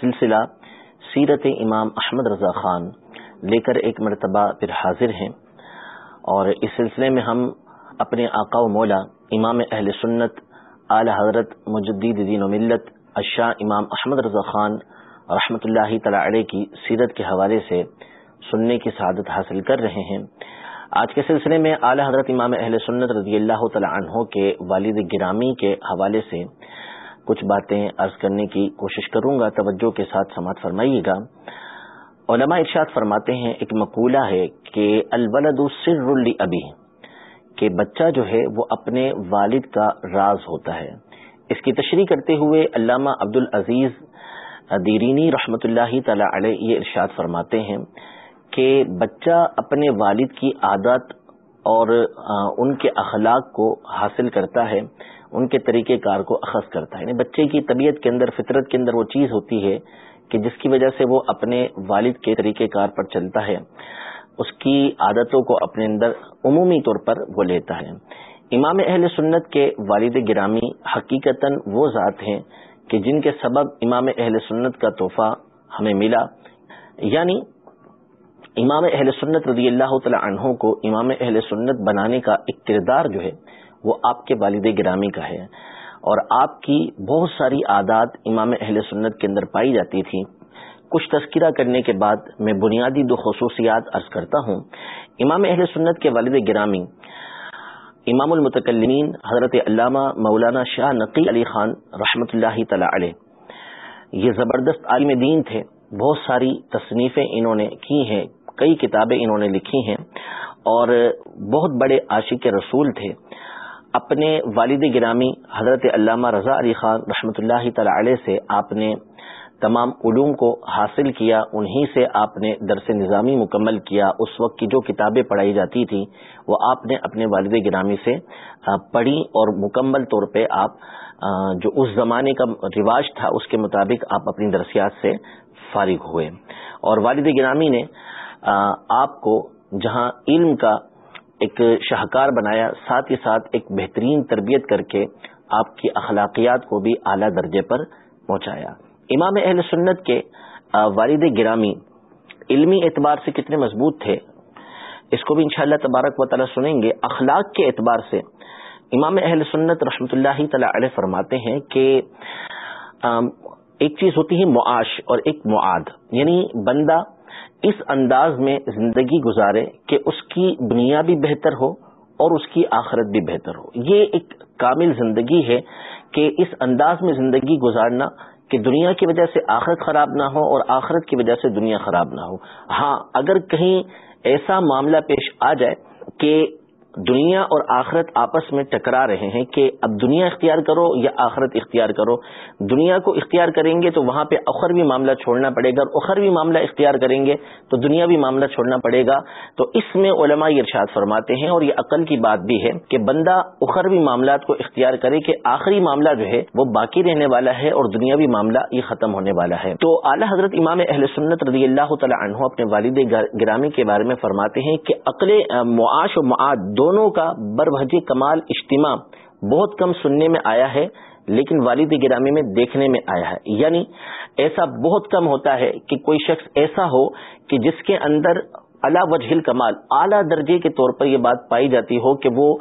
سلسلہ سیرت امام احمد رضا خان لے کر ایک مرتبہ پھر حاضر ہیں اور اس سلسلے میں ہم اپنے آقا و مولا امام اہل سنت اعلی حضرت مجدید دین و ملت اشاہ امام احمد رضا خان رحمۃ اللہ تعالی علیہ کی سیرت کے حوالے سے سننے کی سعادت حاصل کر رہے ہیں۔ آج کے سلسلے میں اعلی حضرت امام اہل سنت رضی اللہ تعالی عنہ کے والد گرامی کے حوالے سے کچھ باتیں عرض کرنے کی کوشش کروں گا، توجہ کے ساتھ سماعت فرمائیے گا۔ علماء ارشاد فرماتے ہیں، ایک مقولہ ہے کہ الولد سر ابھی کہ بچہ جو ہے وہ اپنے والد کا راز ہوتا ہے۔ اس کی تشریح کرتے ہوئے علامہ عبد العزیز دیرینی رحمت اللہ تعالی علیہ یہ ارشاد فرماتے ہیں کہ بچہ اپنے والد کی عادت اور ان کے اخلاق کو حاصل کرتا ہے، ان کے طریقہ کار کو اخذ کرتا ہے۔ یعنی بچے کی طبیعت کے اندر، فطرت کے اندر وہ چیز ہوتی ہے کہ جس کی وجہ سے وہ اپنے والد کے طریقہ کار پر چلتا ہے۔ اس کی عادتوں کو اپنے اندر عمومی طور پر وہ لیتا ہے۔ امام اہل سنت کے والد گرامی حقیقتا وہ ذات ہیں کہ جن کے سبب امام اہل سنت کا تحفہ ہمیں ملا۔ یعنی امام اہل سنت رضی اللہ تعالی عنہ کو امام اہل سنت بنانے کا ایک کردار جو ہے وہ آپ کے والد گرامی کا ہے۔ اور آپ کی بہت ساری عادات امام اہل سنت کے اندر پائی جاتی تھی کچھ تذکرہ کرنے کے بعد میں بنیادی دو خصوصیات عرض کرتا ہوں۔ امام اہل سنت کے والد گرامی امام المتکلمین حضرت علامہ مولانا شاہ نقی علی خان رحمۃ اللہ تعالی علیہ۔ یہ زبردست عالم دین تھے۔ بہت ساری تصنیفیں انہوں نے کی ہیں۔ کئی کتابیں انہوں نے لکھی ہیں اور بہت بڑے عاشق رسول تھے۔ اپنے والد گرامی حضرت علامہ رضا علی خان رحمۃ اللہ تعالی علیہ سے آپ نے تمام علوم کو حاصل کیا، انہی سے آپ نے درس نظامی مکمل کیا۔ اس وقت کی جو کتابیں پڑھائی جاتی تھیں، وہ آپ نے اپنے والد گرامی سے پڑھی اور مکمل طور پہ آپ جو اس زمانے کا رواج تھا، اس کے مطابق آپ اپنی درسیات سے فارغ ہوئے۔ اور والد گرامی نے آپ کو جہاں علم کا ایک شاہکار بنایا، ساتھ ہی ساتھ ایک بہترین تربیت کر کے آپ کی اخلاقیات کو بھی اعلیٰ درجے پر پہنچایا۔ امام اہل سنت کے والد گرامی علمی اعتبار سے کتنے مضبوط تھے، اس کو بھی انشاءاللہ تبارک و تعالیٰ سنیں گے۔ اخلاق کے اعتبار سے امام اہل سنت رحمۃ اللہ تعالی علیہ فرماتے ہیں کہ ایک چیز ہوتی ہے معاش اور ایک معاد یعنی بندہ اس انداز میں زندگی گزارے کہ اس کی دنیا بھی بہتر ہو اور اس کی آخرت بھی بہتر ہو۔ یہ ایک کامل زندگی ہے کہ اس انداز میں زندگی گزارنا کہ دنیا کی وجہ سے آخرت خراب نہ ہو اور آخرت کی وجہ سے دنیا خراب نہ ہو۔ ہاں اگر کہیں ایسا معاملہ پیش آ جائے کہ دنیا اور آخرت آپس میں ٹکرا رہے ہیں کہ اب دنیا اختیار کرو یا آخرت اختیار کرو۔ دنیا کو اختیار کریں گے تو وہاں پہ اخروی معاملہ چھوڑنا پڑے گا اور اخروی معاملہ اختیار کریں گے تو دنیا بھی معاملہ چھوڑنا پڑے گا۔ تو اس میں علماء ارشاد فرماتے ہیں اور یہ عقل کی بات بھی ہے کہ بندہ اخروی معاملات کو اختیار کرے کہ آخری معاملہ جو ہے وہ باقی رہنے والا ہے اور دنیاوی معاملہ یہ ختم ہونے والا ہے۔ تو اعلیٰ حضرت امام اہل سنت رضی اللہ تعالیٰ عنہ اپنے والد گرامی کے بارے میں فرماتے ہیں کہ عقل معاش و معاد دونوں کا بروج کمال اجتماع بہت کم سننے میں آیا ہے، لیکن والد گرامی میں دیکھنے میں آیا ہے۔ یعنی ایسا بہت کم ہوتا ہے کہ کوئی شخص ایسا ہو کہ جس کے اندر اللہ وجہ کمال اعلیٰ درجے کے طور پر یہ بات پائی جاتی ہو کہ وہ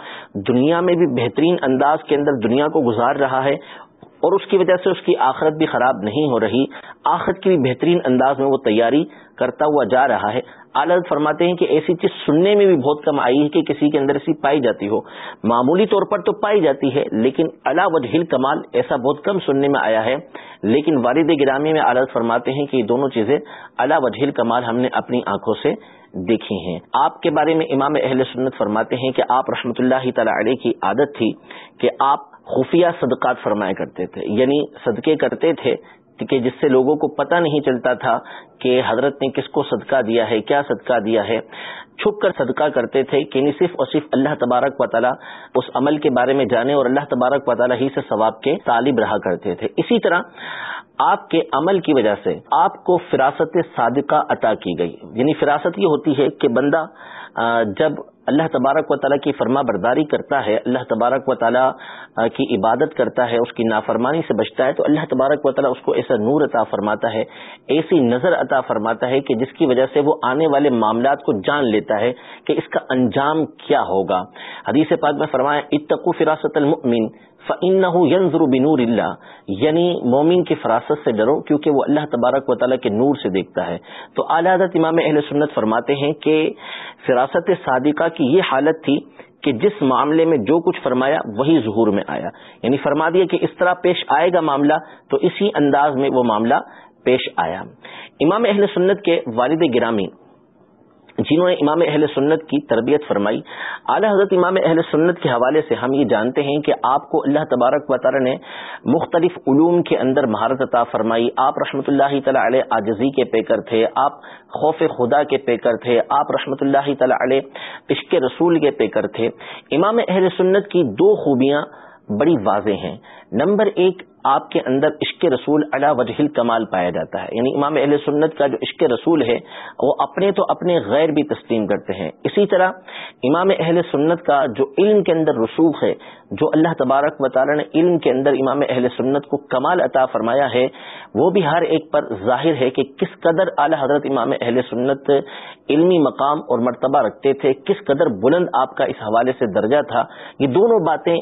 دنیا میں بھی بہترین انداز کے اندر دنیا کو گزار رہا ہے اور اس کی وجہ سے اس کی آخرت بھی خراب نہیں ہو رہی، آخرت کی بھی بہترین انداز میں وہ تیاری کرتا ہوا جا رہا ہے۔ عالت فرماتے ہیں کہ ایسی چیز سننے میں بھی بہت کم آئی ہے کہ کسی کے اندر ایسی پائی جاتی ہو۔ معمولی طور پر تو پائی جاتی ہے، لیکن اللہ وجہ کمال ایسا بہت کم سننے میں آیا ہے۔ لیکن والد گرامی میں عالت فرماتے ہیں کہ یہ دونوں چیزیں اللہ وجہ کمال ہم نے اپنی آنکھوں سے دیکھی ہیں۔ آپ کے بارے میں امام اہل سنت فرماتے ہیں کہ آپ رحمۃ اللہ تعالی علیہ کی عادت تھی کہ آپ خفیہ صدقات فرمایا کرتے تھے یعنی صدقے کرتے تھے کہ جس سے لوگوں کو پتہ نہیں چلتا تھا کہ حضرت نے کس کو صدقہ دیا ہے، کیا صدقہ دیا ہے۔ چھپ کر صدقہ کرتے تھے کہ نہیں، صرف اور صرف اللہ تبارک و تعالیٰ اس عمل کے بارے میں جانے اور اللہ تبارک و تعالیٰ ہی سے ثواب کے طالب رہا کرتے تھے۔ اسی طرح آپ کے عمل کی وجہ سے آپ کو فراست صادقہ عطا کی گئی۔ یعنی فراست یہ ہوتی ہے کہ بندہ جب اللہ تبارک و تعالیٰ کی فرما برداری کرتا ہے، اللہ تبارک و تعالیٰ کی عبادت کرتا ہے، اس کی نافرمانی سے بچتا ہے، تو اللہ تبارک و تعالیٰ اس کو ایسا نور عطا فرماتا ہے، ایسی نظر عطا فرماتا ہے کہ جس کی وجہ سے وہ آنے والے معاملات کو جان لیتا ہے کہ اس کا انجام کیا ہوگا۔ حدیث پاک میں فرمایا اتقو فراست المؤمن ینظر بنور اللہ یعنی مومن کی فراست سے ڈرو کیونکہ وہ اللہ تبارک و تعالیٰ کے نور سے دیکھتا ہے۔ تو اعلی حضرت امام اہل سنت فرماتے ہیں کہ فراست صادقہ کی یہ حالت تھی کہ جس معاملے میں جو کچھ فرمایا وہی ظہور میں آیا۔ یعنی فرما دیا کہ اس طرح پیش آئے گا معاملہ تو اسی انداز میں وہ معاملہ پیش آیا۔ امام اہل سنت کے والد گرامی جنہوں نے امام اہل سنت کی تربیت فرمائی۔ اعلی حضرت امام اہل سنت کے حوالے سے ہم یہ جانتے ہیں کہ آپ کو اللہ تبارک و تعالی نے مختلف علوم کے اندر مہارت عطا فرمائی۔ آپ رحمۃ اللہ تعالی علیہ آجزی کے پیکر تھے، آپ خوف خدا کے پیکر تھے، آپ رحمۃ اللہ تعالی علیہ عشق رسول کے پیکر تھے۔ امام اہل سنت کی دو خوبیاں بڑی واضح ہیں۔ نمبر ایک آپ کے اندر عشق رسول علا وجہ کمال پایا جاتا ہے۔ یعنی امام اہل سنت کا جو عشق رسول ہے، وہ اپنے تو اپنے غیر بھی تسلیم کرتے ہیں۔ اسی طرح امام اہل سنت کا جو علم کے اندر رسوخ ہے، جو اللہ تبارک و تعالی نے علم کے اندر امام اہل سنت کو کمال عطا فرمایا ہے، وہ بھی ہر ایک پر ظاہر ہے کہ کس قدر اعلی حضرت امام اہل سنت علمی مقام اور مرتبہ رکھتے تھے، کس قدر بلند آپ کا اس حوالے سے درجہ تھا۔ یہ دونوں باتیں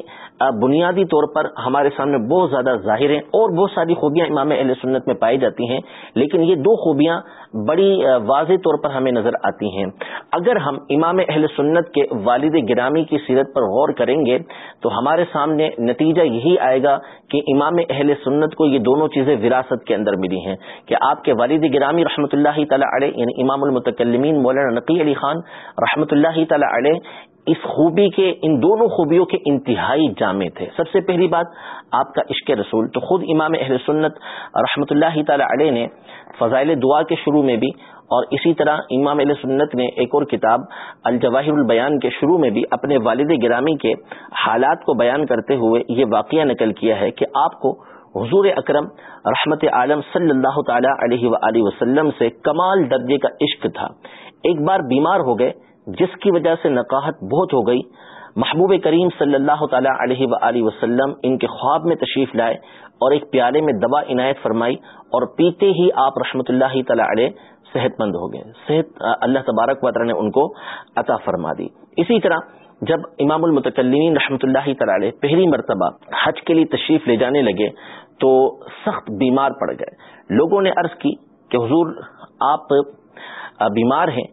بنیادی طور پر ہمارے سامنے بہت زیادہ ظاہر ہیں اور بہت ساری خوبیاں امام اہل سنت میں پائی جاتی ہیں، لیکن یہ دو خوبیاں بڑی واضح طور پر ہمیں نظر آتی ہیں۔ اگر ہم امام اہل سنت کے والد گرامی کی سیرت پر غور کریں گے، تو ہمارے سامنے نتیجہ یہی آئے گا کہ امام اہل سنت کو یہ دونوں چیزیں وراثت کے اندر ملی ہیں۔ کہ آپ کے والد گرامی رحمۃ اللہ تعالی علیہ یعنی امام المتکلمین مولانا نقی علی خان رحمۃ اللہ تعالی علیہ اس خوبی کے، ان دونوں خوبیوں کے انتہائی جامع تھے۔ سب سے پہلی بات، آپ کا عشق رسول۔ تو خود امام اہل سنت رحمۃ اللہ تعالی علیہ نے فضائل دعا کے شروع میں بھی اور اسی طرح امام علیہ سنت نے ایک اور کتاب، الجواہر البیان کے شروع میں بھی اپنے والد گرامی کے حالات کو بیان کرتے ہوئے یہ واقعہ نقل کیا ہے کہ آپ کو حضور اکرم رحمت عالم صلی اللہ تعالی علیہ و وسلم سے کمال درجے کا عشق تھا۔ ایک بار بیمار ہو گئے جس کی وجہ سے نقاہت بہت ہو گئی۔ محبوب کریم صلی اللہ تعالی علیہ و وسلم ان کے خواب میں تشریف لائے اور ایک پیالے میں دوا عنایت فرمائی اور پیتے ہی آپ رحمۃ اللہ تعالی علیہ صحت مند ہو گئے۔ صحت، اللہ تبارک و تعالی نے ان کو عطا فرما دی۔ اسی طرح جب امام المتکلین رحمۃ اللہ تعالی علیہ پہلی مرتبہ حج کے لیے تشریف لے جانے لگے تو سخت بیمار پڑ گئے۔ لوگوں نے عرض کی کہ حضور، آپ بیمار ہیں۔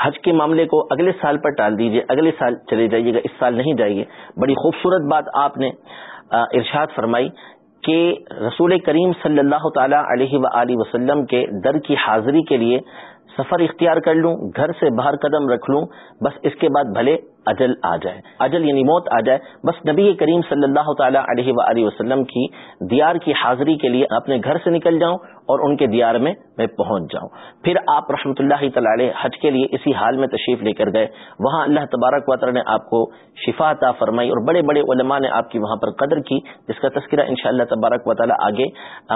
حج کے معاملے کو اگلے سال پر ٹال دیجیے اگلے سال چلے جائیے گا، اس سال نہیں جائیے۔ بڑی خوبصورت بات آپ نے ارشاد فرمائی کہ رسول کریم صلی اللہ تعالی علیہ و وسلم کے در کی حاضری کے لیے سفر اختیار کر لوں، گھر سے باہر قدم رکھ لوں، بس اس کے بعد بھلے اجل آ جائے۔ اجل یعنی موت آ جائے۔ بس نبی کریم صلی اللہ تعالی علیہ و وسلم کی دیار کی حاضری کے لیے اپنے گھر سے نکل جاؤں اور ان کے دیار میں میں پہنچ جاؤں۔ پھر آپ رحمۃ اللہ تعالی حج کے لیے اسی حال میں تشریف لے کر گئے۔ وہاں اللہ تبارک وطر نے آپ کو شفا عطا فرمائی اور بڑے بڑے علماء نے آپ کی وہاں پر قدر کی۔ جس کا تذکرہ ان اللہ تبارک و تعالیٰ آگے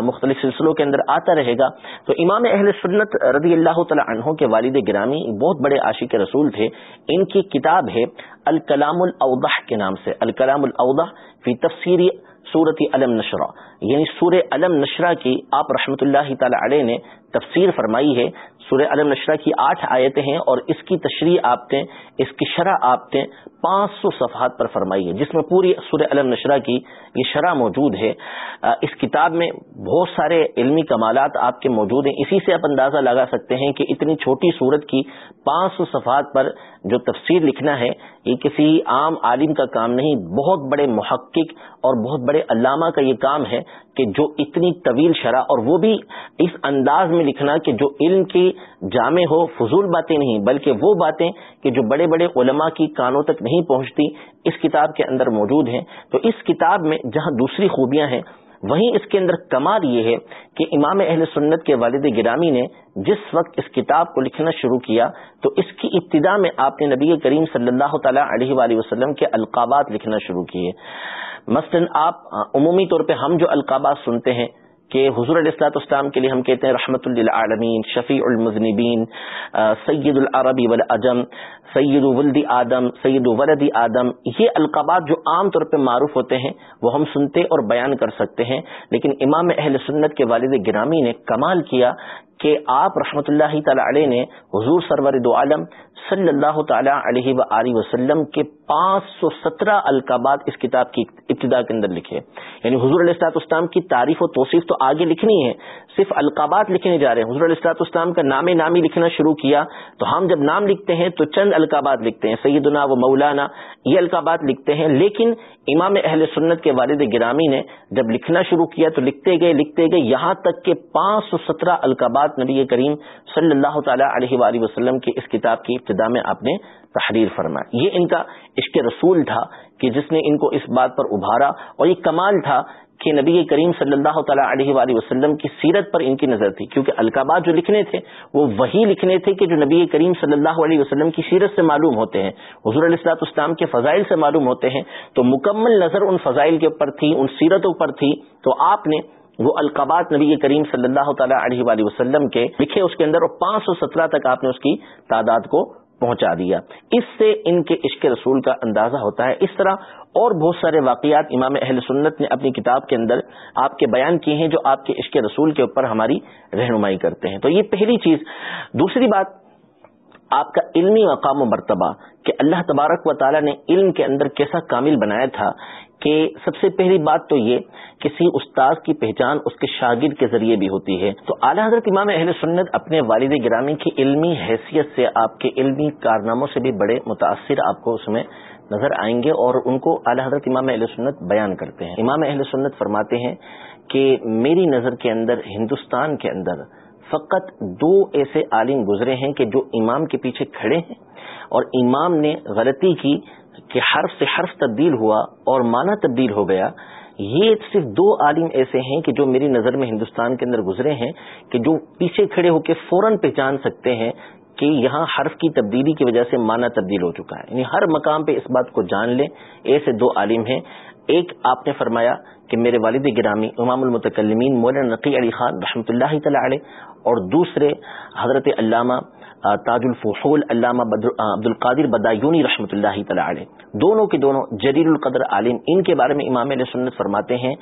مختلف سلسلوں کے اندر آتا رہے گا۔ تو امام اہل سنت رضی اللہ تعالیٰ عنہ کے والد گرامی بہت بڑے عاشق رسول تھے۔ ان کی کتاب ہے الکلام الاوضح کے نام سے۔ الکلام الاوضح فی تفسیری صورت علم نشرہ یعنی سور علم نشرہ کی آپ رحمۃ اللہ تعالی علیہ نے تفسیر فرمائی ہے، سورہ علم نشرہ کی آٹھ آیتیں ہیں اور اس کی تشریح آپ نے اس کی شرح آپ نے پانچ سو صفحات پر فرمائی ہے جس میں پوری سورہ علم نشرہ کی یہ شرح موجود ہے۔ اس کتاب میں بہت سارے علمی کمالات آپ کے موجود ہیں۔ اسی سے آپ اندازہ لگا سکتے ہیں کہ اتنی چھوٹی صورت کی پانچ سو صفحات پر جو تفسیر لکھنا ہے، یہ کسی عام عالم کا کام نہیں، بہت بڑے محقق اور بہت بڑے علامہ کا یہ کام ہے کہ جو اتنی طویل شرح اور وہ بھی اس انداز میں لکھنا کہ جو علم کی جامع ہو، فضول باتیں نہیں، بلکہ وہ باتیں کہ جو بڑے بڑے علماء کی کانوں تک نہیں پہنچتی، اس کتاب کے اندر موجود ہیں۔ تو اس کتاب میں جہاں دوسری خوبیاں ہیں، وہیں اس کے اندر کمال یہ ہے کہ امام اہل سنت کے والد گرامی نے جس وقت اس کتاب کو لکھنا شروع کیا، تو اس کی ابتدا میں آپ نے نبی کریم صلی اللہ تعالی علیہ وآلہ وسلم کے القابات لکھنا شروع کیے۔ مثلا آپ، عمومی طور پہ ہم جو القابات سنتے ہیں کہ حضور علیہ السلاط اسلام کے لیے ہم کہتے ہیں رحمت للعالمین، شفیع المذنبین سید العربی والاجم سید ولد آدم، سید ولد آدم۔ یہ القابات جو عام طور پہ معروف ہوتے ہیں، وہ ہم سنتے اور بیان کر سکتے ہیں، لیکن امام اہل سنت کے والد گرامی نے کمال کیا کہ آپ رحمۃ اللہ تعالی علیہ نے حضور سرور دو عالم صلی اللہ تعالی علیہ و وسلم کے پانچ سو سترہ القابات اس کتاب کی ابتدا کے اندر لکھے۔ یعنی حضور علیہ السلاط اسلام کی تعریف و توصیف تو آگے لکھنی ہے، صرف القابات لکھنے جا رہے ہیں۔ حضور علیہ السلاط اسلام کا نام نامی لکھنا شروع کیا، تو ہم جب نام لکھتے ہیں تو چند القابات لکھتے ہیں۔ سیدنا و مولانا یہ القابات لکھتے ہیں، لیکن امام اہل سنت کے والد گرامی نے جب لکھنا شروع کیا تو لکھتے گئے لکھتے گئے، یہاں تک کہ پانچ سو سترہ القابات نبی کریم صلی اللہ تعالی علیہ وآلہ وسلم کی اس کتاب کی ابتدا میں آپ نے تحریر فرمایا یہ ان کا عشق رسول تھا کہ جس نے ان کو اس بات پر ابھارا اور یہ کمال تھا کہ نبی کریم صلی اللہ تعالیٰ علیہ وآلہ وسلم کی سیرت پر ان کی نظر تھی۔ کیونکہ القابات جو لکھنے تھے، وہ وہی لکھنے تھے کہ جو نبی کریم صلی اللہ علیہ وسلم کی سیرت سے معلوم ہوتے ہیں، حضور علیہ السلاط اسلام کے فضائل سے معلوم ہوتے ہیں۔ تو مکمل نظر ان فضائل کے اوپر تھی، ان سیرتوں پر تھی۔ تو آپ نے وہ القابات نبی کریم صلی اللہ تعالیٰ علیہ وآلہ وسلم کے لکھے اس کے اندر اور پانچ سو سترہ تک آپ نے اس کی تعداد کو پہنچا دیا۔ اس سے ان کے عشق رسول کا اندازہ ہوتا ہے۔ اس طرح اور بہت سارے واقعات امام اہل سنت نے اپنی کتاب کے اندر آپ کے بیان کیے ہیں جو آپ کے عشق رسول کے اوپر ہماری رہنمائی کرتے ہیں۔ تو یہ پہلی چیز۔ دوسری بات آپ کا علمی مقام و مرتبہ کہ اللہ تبارک و تعالیٰ نے علم کے اندر کیسا کامل بنایا تھا کہ سب سے پہلی بات تو یہ کسی استاذ کی پہچان اس کے شاگرد کے ذریعے بھی ہوتی ہے۔ تو اعلیٰ حضرت امام اہل سنت اپنے والد گرامی کی علمی حیثیت سے آپ کے علمی کارناموں سے بھی بڑے متاثر آپ کو اس میں نظر آئیں گے اور ان کو اعلیٰ حضرت امام اہل سنت بیان کرتے ہیں۔ امام اہل سنت فرماتے ہیں کہ میری نظر کے اندر ہندوستان کے اندر فقط دو ایسے عالم گزرے ہیں کہ جو امام کے پیچھے کھڑے ہیں اور امام نے غلطی کی کہ حرف سے حرف تبدیل ہوا اور معنی تبدیل ہو گیا۔ یہ صرف دو عالم ایسے ہیں کہ جو میری نظر میں ہندوستان کے اندر گزرے ہیں کہ جو پیچھے کھڑے ہو کے فوراً پہچان سکتے ہیں کہ یہاں حرف کی تبدیلی کی وجہ سے معنی تبدیل ہو چکا ہے۔ یعنی ہر مقام پہ اس بات کو جان لیں۔ ایسے دو عالم ہیں۔ ایک آپ نے فرمایا کہ میرے والد گرامی امام المتکلمین مولانا نقی علی خان رحمۃ اللہ تعالی علیہ اور دوسرے حضرت علامہ تاج الفحول علامہ عبد القادر بدایونی رحمۃ اللہ تعالی علیہ۔ دونوں کے دونوں جلیل القدر عالم، ان کے بارے میں امام علیہ سنت فرماتے ہیں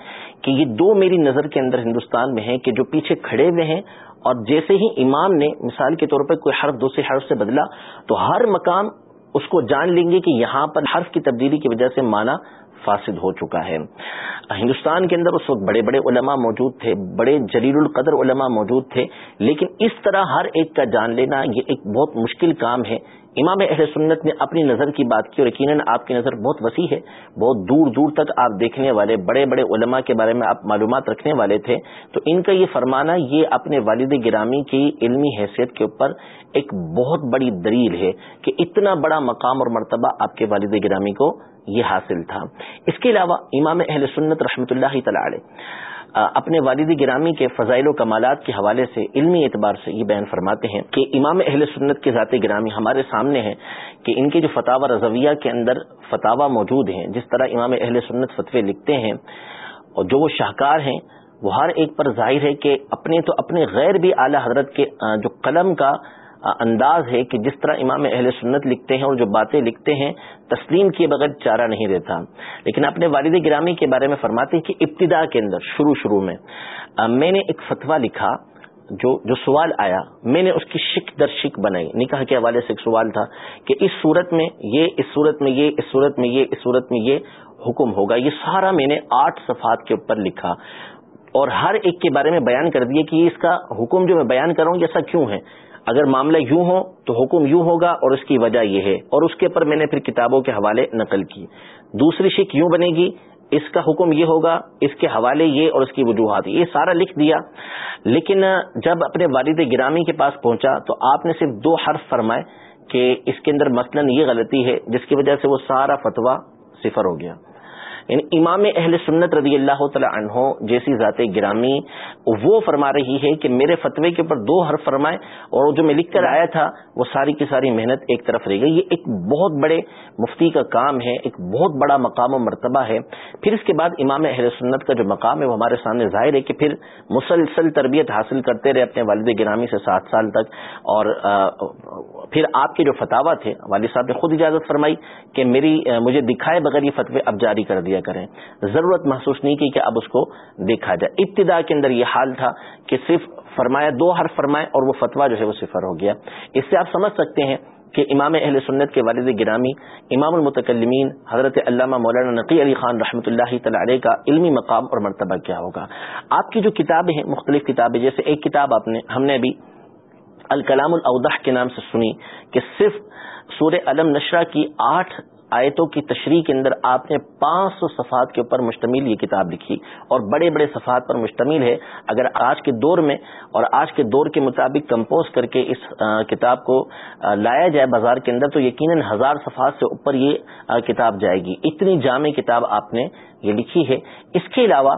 کہ یہ دو میری نظر کے اندر ہندوستان میں ہیں کہ جو پیچھے کھڑے ہوئے ہیں اور جیسے ہی امام نے مثال کے طور پر کوئی حرف دوسرے حرف سے بدلا تو ہر مقام اس کو جان لیں گے کہ یہاں پر حرف کی تبدیلی کی وجہ سے مانا فاسد ہو چکا ہے۔ ہندوستان کے اندر اس وقت بڑے بڑے علماء موجود تھے، بڑے جلیل القدر علماء موجود تھے، لیکن اس طرح ہر ایک کا جان لینا یہ ایک بہت مشکل کام ہے۔ امام اہل سنت نے اپنی نظر کی بات کی اور یقیناً آپ کی نظر بہت وسیع ہے، بہت دور دور تک آپ دیکھنے والے، بڑے بڑے علماء کے بارے میں آپ معلومات رکھنے والے تھے۔ تو ان کا یہ فرمانا، یہ اپنے والد گرامی کی علمی حیثیت کے اوپر ایک بہت بڑی دلیل ہے کہ اتنا بڑا مقام اور مرتبہ آپ کے والد گرامی کو یہ حاصل تھا۔ اس کے علاوہ امام اہل سنت رحمۃ اللہ تعالی اپنے والد گرامی کے فضائل و کمالات کے حوالے سے علمی اعتبار سے یہ بیان فرماتے ہیں کہ امام اہل سنت کے ذات گرامی ہمارے سامنے ہے کہ ان کے جو فتح رضویہ کے اندر فتح موجود ہیں، جس طرح امام اہل سنت فتوے لکھتے ہیں اور جو وہ شاہکار ہیں، وہ ہر ایک پر ظاہر ہے کہ اپنے تو اپنے غیر بھی اعلی حضرت کے جو قلم کا انداز ہے کہ جس طرح امام اہل سنت لکھتے ہیں اور جو باتیں لکھتے ہیں، تسلیم کیے بغیر چارہ نہیں دیتا۔ لیکن اپنے والد گرامی کے بارے میں فرماتے ہیں کہ ابتدا کے اندر، شروع شروع میں میں نے ایک فتویٰ لکھا جو جو سوال آیا۔ میں نے اس کی شک در شک بنائی۔ نکاح کے حوالے سے ایک سوال تھا کہ اس صورت میں یہ، اس صورت میں یہ، اس صورت میں یہ، اس صورت میں یہ حکم ہوگا۔ یہ سارا میں نے آٹھ صفحات کے اوپر لکھا۔ اور ہر ایک کے بارے میں بیان کر دیے کہ اس کا حکم جو میں بیان کروں ایسا کیوں ہے؟ اگر معاملہ یوں ہو تو حکم یوں ہوگا اور اس کی وجہ یہ ہے۔ اور اس کے اوپر میں نے پھر کتابوں کے حوالے نقل کی۔ دوسری شک یوں بنے گی، اس کا حکم یہ ہوگا، اس کے حوالے یہ اور اس کی وجوہات۔ یہ سارا لکھ دیا۔ لیکن جب اپنے والد گرامی کے پاس پہنچا تو آپ نے صرف دو حرف فرمائے کہ اس کے اندر مثلا یہ غلطی ہے، جس کی وجہ سے وہ سارا فتویٰ صفر ہو گیا۔ یعنی امام اہل سنت رضی اللہ تعالی عنہ جیسی ذات گرامی وہ فرما رہی ہے کہ میرے فتوے کے اوپر دو حرف فرمائے اور جو میں لکھ کر آیا تھا وہ ساری کی ساری محنت ایک طرف رہ گئی۔ یہ ایک بہت بڑے مفتی کا کام ہے، ایک بہت بڑا مقام و مرتبہ ہے۔ پھر اس کے بعد امام اہل سنت کا جو مقام ہے وہ ہمارے سامنے ظاہر ہے کہ پھر مسلسل تربیت حاصل کرتے رہے اپنے والد گرامی سے سات سال تک۔ اور پھر آپ کے جو فتوا تھے، والد صاحب نے خود اجازت فرمائی کہ میری مجھے دکھائے بغیر یہ فتوے اب جاری کر دیا۔ لیا کریں۔ ضرورت محسوس نہیں کی کہ اب اس کو دیکھا جائے۔ ابتدا کے اندر یہ حال تھا کہ صرف فرمایا دو ہر فرمائے اور وہ فتوا جو ہے وہ صفر ہو گیا۔ اس سے آپ سمجھ سکتے ہیں کہ امام اہل سنت کے والد گرامی، امام المتکلمین، حضرت علامہ مولانا نقی علی خان رحمۃ اللہ تعالی کا علمی مقام اور مرتبہ کیا ہوگا۔ آپ کی جو کتابیں ہیں، مختلف کتابیں، جیسے ایک کتاب آپ نے، ہم نے ابھی الکلام الاودح کے نام سے سنی کہ صرف سورہ علم نشرہ کی آٹھ آیتوں کی تشریح کے اندر آپ نے پانچ سو صفحات کے اوپر مشتمل یہ کتاب لکھی اور بڑے بڑے صفحات پر مشتمل ہے۔ اگر آج کے دور میں اور آج کے دور کے مطابق کمپوز کر کے اس کتاب کو لایا جائے بازار کے اندر تو یقیناً ہزار صفحات سے اوپر یہ کتاب جائے گی۔ اتنی جامع کتاب آپ نے یہ لکھی ہے۔ اس کے علاوہ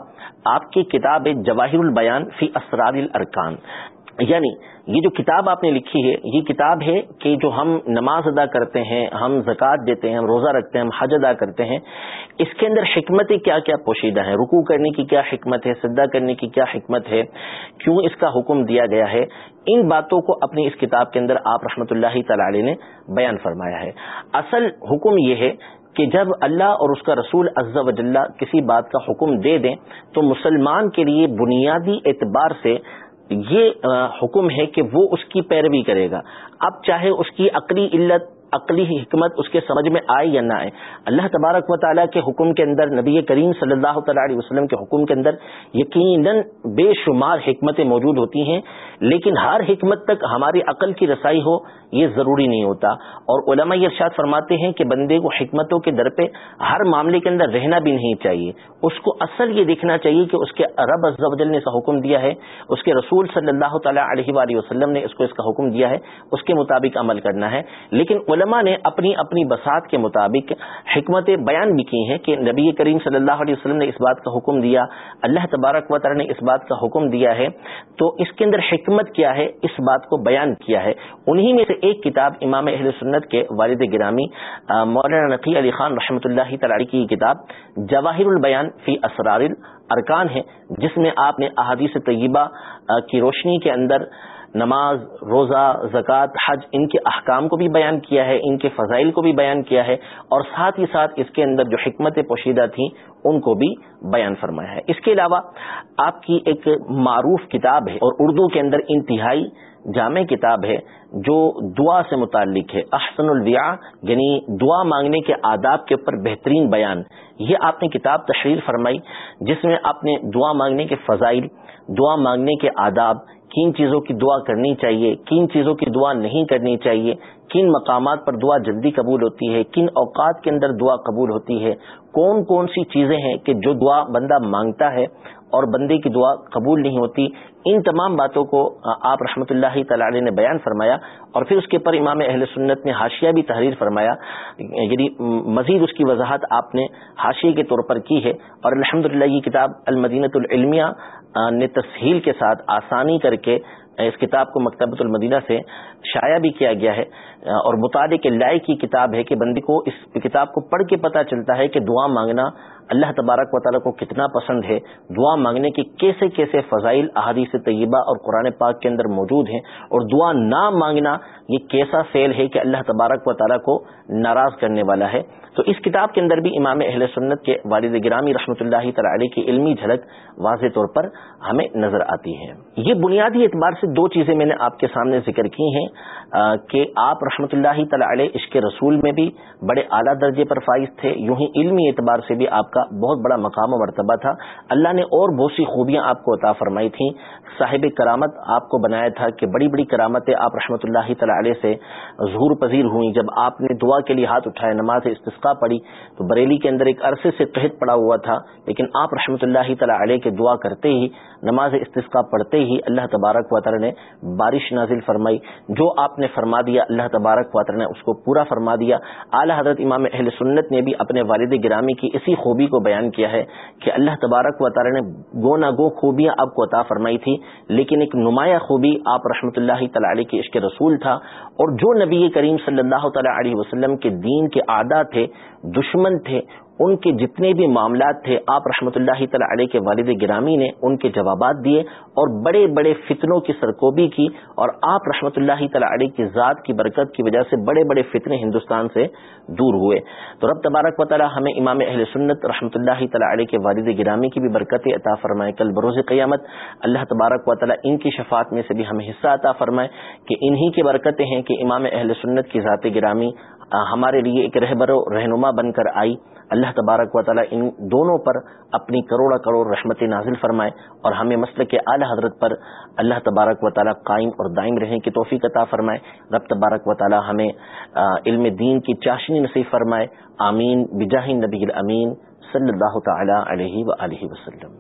آپ کی کتاب ہے جواہر البیان فی اسرار الارکان۔ یعنی یہ جو کتاب آپ نے لکھی ہے، یہ کتاب ہے کہ جو ہم نماز ادا کرتے ہیں، ہم زکوٰۃ دیتے ہیں، ہم روزہ رکھتے ہیں، ہم حج ادا کرتے ہیں، اس کے اندر حکمتیں کیا کیا پوشیدہ ہیں؟ رکو کرنے کی کیا حکمت ہے؟ سدا کرنے کی کیا حکمت ہے؟ کیوں اس کا حکم دیا گیا ہے؟ ان باتوں کو اپنی اس کتاب کے اندر آپ رحمۃ اللہ تعالی نے بیان فرمایا ہے۔ اصل حکم یہ ہے کہ جب اللہ اور اس کا رسول عز و جلہ کسی بات کا حکم دے دیں، تو مسلمان کے لیے بنیادی اعتبار سے یہ حکم ہے کہ وہ اس کی پیروی کرے گا۔ اب چاہے اس کی عقلی علت عقلی حکمت اس کے سمجھ میں آئے یا نہ آئے۔ اللہ تبارک و تعالیٰ کے حکم کے اندر نبی کریم صلی اللہ تعالی علیہ وسلم کے حکم کے اندر یقیناً بے شمار حکمتیں موجود ہوتی ہیں، لیکن ہر حکمت تک ہماری عقل کی رسائی ہو، یہ ضروری نہیں ہوتا۔ اور علماء یہ ارشاد فرماتے ہیں کہ بندے کو حکمتوں کے در پہ ہر معاملے کے اندر رہنا بھی نہیں چاہیے۔ اس کو اصل یہ دیکھنا چاہیے کہ اس کے رب ازل نے اسا حکم دیا ہے، اس کے رسول صلی اللہ تعالیٰ علیہ وآلہ وسلم نے اس کو اس کا حکم دیا ہے، اس کے مطابق عمل کرنا ہے۔ لیکن علماء نے اپنی اپنی بسات کے مطابق حکمت بیان بھی کی ہیں کہ نبی کریم صلی اللہ علیہ وسلم نے اس بات کا حکم دیا، اللہ تبارک و تعالی نے اس بات کا حکم دیا ہے۔ تو اس کے اندر حکمت کیا ہے؟ اس بات کو بیان کیا ہے۔ انہی میں سے ایک کتاب امام اہل سنت کے والد گرامی مولانا نقی علی خان رحمۃ اللہ تعالی کی کتاب، جواہر البیان فی اسرار ارکان ہے، جس میں آپ نے احادیث طیبہ کی روشنی کے اندر نماز، روزہ، زکوٰۃ، حج، ان کے احکام کو بھی بیان کیا ہے، ان کے فضائل کو بھی بیان کیا ہے، اور ساتھ ہی ساتھ اس کے اندر جو حکمت پوشیدہ تھیں، ان کو بھی بیان فرمایا ہے۔ اس کے علاوہ آپ کی ایک معروف کتاب ہے اور اردو کے اندر انتہائی جامع کتاب ہے، جو دعا سے متعلق ہے، احسن الویا یعنی دعا مانگنے کے آداب کے اوپر بہترین بیان۔ یہ آپ نے کتاب تشریح فرمائی، جس میں آپ نے دعا مانگنے کے فضائل، دعا مانگنے کے آداب کن چیزوں کی دعا کرنی چاہیے کن چیزوں کی دعا نہیں کرنی چاہیے کن مقامات پر دعا جلدی قبول ہوتی ہے؟ کن اوقات کے اندر دعا قبول ہوتی ہے؟ کون کون سی چیزیں ہیں کہ جو دعا بندہ مانگتا ہے اور بندے کی دعا قبول نہیں ہوتی؟ ان تمام باتوں کو آپ رحمۃ اللہ تعالی نے بیان فرمایا اور پھر اس کے پر امام اہل سنت نے حاشیہ بھی تحریر فرمایا۔ یعنی مزید اس کی وضاحت آپ نے حاشیے کے طور پر کی ہے اور الحمد یہ کتاب المدینت العلمیہ نے تسہیل کے ساتھ آسانی کر کے اس کتاب کو مکتبۃ المدینہ سے شائع بھی کیا گیا ہے۔ اور مطالعے کے لائق کی کتاب ہے کہ بندی کو اس کتاب کو پڑھ کے پتہ چلتا ہے کہ دعا مانگنا اللہ تبارک و تعالیٰ کو کتنا پسند ہے۔ دعا مانگنے کی کیسے کیسے فضائل، احادیث طیبہ اور قرآن پاک کے اندر موجود ہیں اور دعا نہ مانگنا یہ کیسا فعل ہے کہ اللہ تبارک و تعالیٰ کو ناراض کرنے والا ہے۔ تو اس کتاب کے اندر بھی امام اہل سنت کے والد گرامی رحمۃ اللہ تعالی کی علمی جھلک واضح طور پر ہمیں نظر آتی ہے۔ یہ بنیادی اعتبار سے دو چیزیں میں نے آپ کے سامنے ذکر کی ہیں کہ آپ رحمۃ اللہ تعالی عشق رسول میں بھی بڑے اعلیٰ درجے پر فائز تھے۔ یوں ہی علمی اعتبار سے بھی آپ کا بہت بڑا مقام و مرتبہ تھا۔ اللہ نے اور بہت سی خوبیاں آپ کو عطا فرمائی تھیں۔ صاحب کرامت آپ کو بنایا تھا کہ بڑی بڑی کرامتیں آپ رحمۃ اللہ تعالی سے ظہور پذیر ہوئیں۔ جب آپ نے دعا کے لیے ہاتھ اٹھائے، نماز استفقہ پڑی تو بریلی کے اندر ایک عرصے سے قحط پڑا ہوا تھا۔ لیکن آپ رحمۃ اللہ تعالی علیہ کے دعا کرتے ہی، نماز استفقہ پڑھتے ہی اللہ تبارک و تعالی نے بارش نازل فرمائی۔ جو آپ نے فرما دیا، اللہ تبارک تبارک تعالی نے اس کو پورا فرما دیا۔ اعلی حضرت امام اہل سنت نے بھی اپنے والد گرامی کی اسی خوبی کو بیان کیا ہے کہ اللہ تبارک و تعالی نے گو نہ گو خوبیاں آپ کو عطا فرمائی تھی لیکن ایک نمایاں خوبی آپ رحمۃ اللہ تعالی علیہ کے عشق رسول تھا۔ اور جو نبی کریم صلی اللہ تعالی علیہ وسلم کے دین کے آدھا تھے، دشمن تھے ان کے جتنے بھی معاملات تھے، آپ رحمۃ اللہ تعالی علیہ کے والد گرامی نے ان کے جوابات دیے اور بڑے بڑے فتنوں کی سرکوبی کی اور آپ رحمۃ اللہ تعالی علیہ کی ذات کی برکت کی وجہ سے بڑے بڑے فتنے ہندوستان سے دور ہوئے۔ تو رب تبارک و تعالی ہمیں امام اہل سنت رحمۃ اللہ تعالی علیہ کے والد گرامی کی بھی برکت عطا فرمائے۔ کل بروز قیامت اللہ تبارک و تعالی ان کی شفاعت میں سے بھی ہمیں حصہ عطا فرمائے کہ انہی کی برکتیں ہیں کہ امام اہل سنت کی ذات گرامی ہمارے لیے ایک رہبر و رہنما بن کر آئی۔ اللہ تبارک و تعالیٰ ان دونوں پر اپنی کروڑا کروڑ رحمت نازل فرمائے اور ہمیں مسئلہ کے اعلی حضرت پر اللہ تبارک و تعالیٰ قائم اور دائم رہنے کی توفیق عطا فرمائے۔ رب تبارک و تعالیٰ ہمیں علم دین کی چاشنی نصیب فرمائے۔ آمین۔ بجاہ نبی الامین صلی اللہ تعالی علیہ و وسلم۔